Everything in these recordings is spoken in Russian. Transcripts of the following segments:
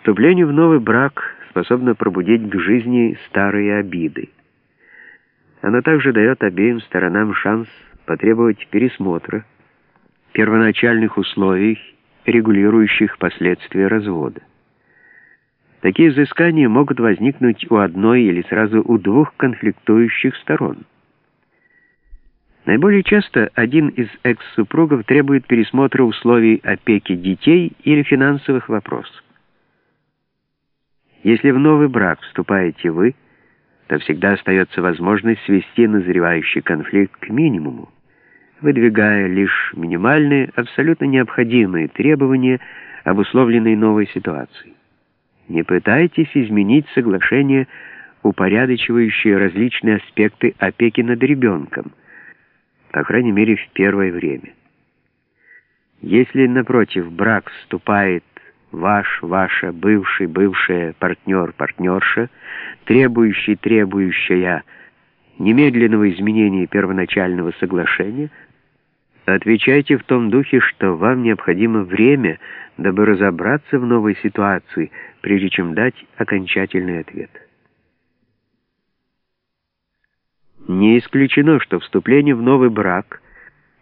Вступление в новый брак способно пробудить к жизни старые обиды. Оно также дает обеим сторонам шанс потребовать пересмотра первоначальных условий, регулирующих последствия развода. Такие изыскания могут возникнуть у одной или сразу у двух конфликтующих сторон. Наиболее часто один из экс-супругов требует пересмотра условий опеки детей или финансовых вопросов. Если в новый брак вступаете вы, то всегда остается возможность свести назревающий конфликт к минимуму, выдвигая лишь минимальные, абсолютно необходимые требования, обусловленные новой ситуацией. Не пытайтесь изменить соглашение, упорядочивающее различные аспекты опеки над ребенком, по крайней мере, в первое время. Если, напротив, брак вступает ваш, ваша, бывший, бывшая, партнер, партнерша, требующий, требующая немедленного изменения первоначального соглашения, отвечайте в том духе, что вам необходимо время, дабы разобраться в новой ситуации, прежде чем дать окончательный ответ. Не исключено, что вступление в новый брак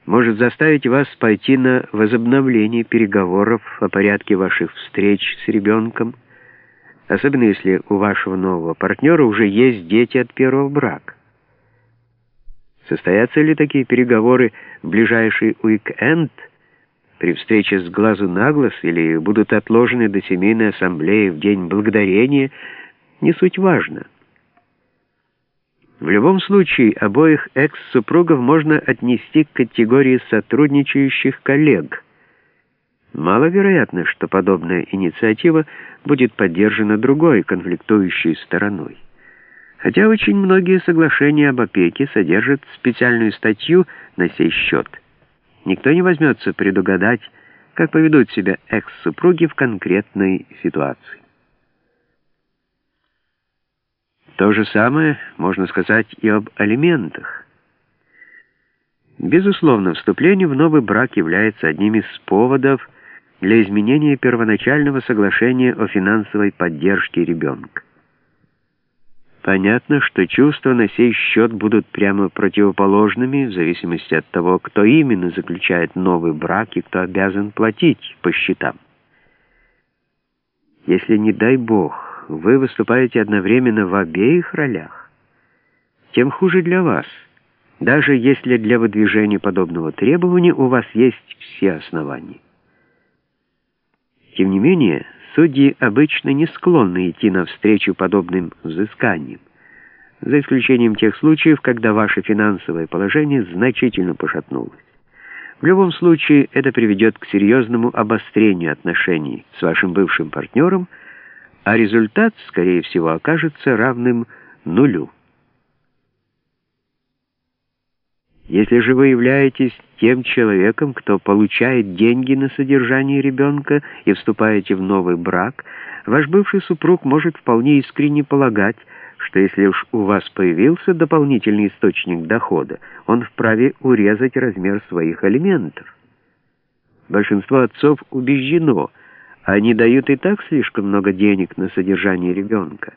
может заставить вас пойти на возобновление переговоров о порядке ваших встреч с ребенком, особенно если у вашего нового партнера уже есть дети от первого брака. Состоятся ли такие переговоры в ближайший уик-энд – при встрече с глазу на глаз или будут отложены до семейной ассамблеи в день благодарения, не суть важно. В любом случае, обоих экс-супругов можно отнести к категории сотрудничающих коллег. Маловероятно, что подобная инициатива будет поддержана другой конфликтующей стороной. Хотя очень многие соглашения об опеке содержат специальную статью на сей счет – Никто не возьмется предугадать, как поведут себя экс-супруги в конкретной ситуации. То же самое можно сказать и об алиментах. Безусловно, вступление в новый брак является одним из поводов для изменения первоначального соглашения о финансовой поддержке ребенка. Понятно, что чувства на сей счет будут прямо противоположными, в зависимости от того, кто именно заключает новый брак и кто обязан платить по счетам. Если, не дай бог, вы выступаете одновременно в обеих ролях, тем хуже для вас, даже если для выдвижения подобного требования у вас есть все основания. Тем не менее, Судьи обычно не склонны идти навстречу подобным взысканиям, за исключением тех случаев, когда ваше финансовое положение значительно пошатнулось. В любом случае, это приведет к серьезному обострению отношений с вашим бывшим партнером, а результат, скорее всего, окажется равным нулю. Если же вы являетесь тем человеком, кто получает деньги на содержание ребенка и вступаете в новый брак, ваш бывший супруг может вполне искренне полагать, что если уж у вас появился дополнительный источник дохода, он вправе урезать размер своих алиментов. Большинство отцов убеждено, они дают и так слишком много денег на содержание ребенка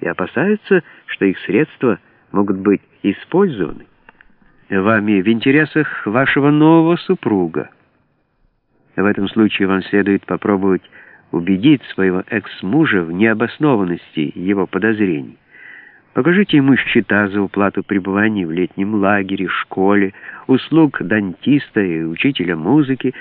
и опасаются, что их средства могут быть использованы вами в интересах вашего нового супруга. В этом случае вам следует попробовать убедить своего экс-мужа в необоснованности его подозрений. Покажите ему счета за уплату пребывания в летнем лагере, школе, услуг дантиста и учителя музыки,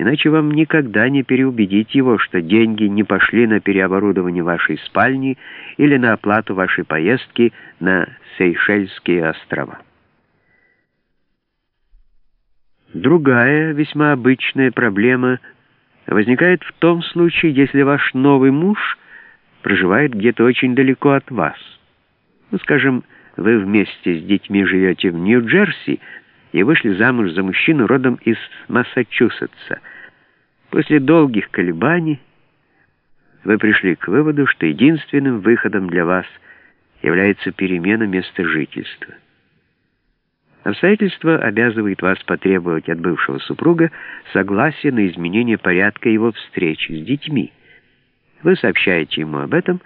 иначе вам никогда не переубедить его, что деньги не пошли на переоборудование вашей спальни или на оплату вашей поездки на Сейшельские острова. Другая, весьма обычная проблема возникает в том случае, если ваш новый муж проживает где-то очень далеко от вас. Ну, скажем, вы вместе с детьми живете в Нью-Джерси и вышли замуж за мужчину родом из Массачусетса. После долгих колебаний вы пришли к выводу, что единственным выходом для вас является перемена места жительства. Обстоятельство обязывает вас потребовать от бывшего супруга согласия на изменение порядка его встречи с детьми. Вы сообщаете ему об этом,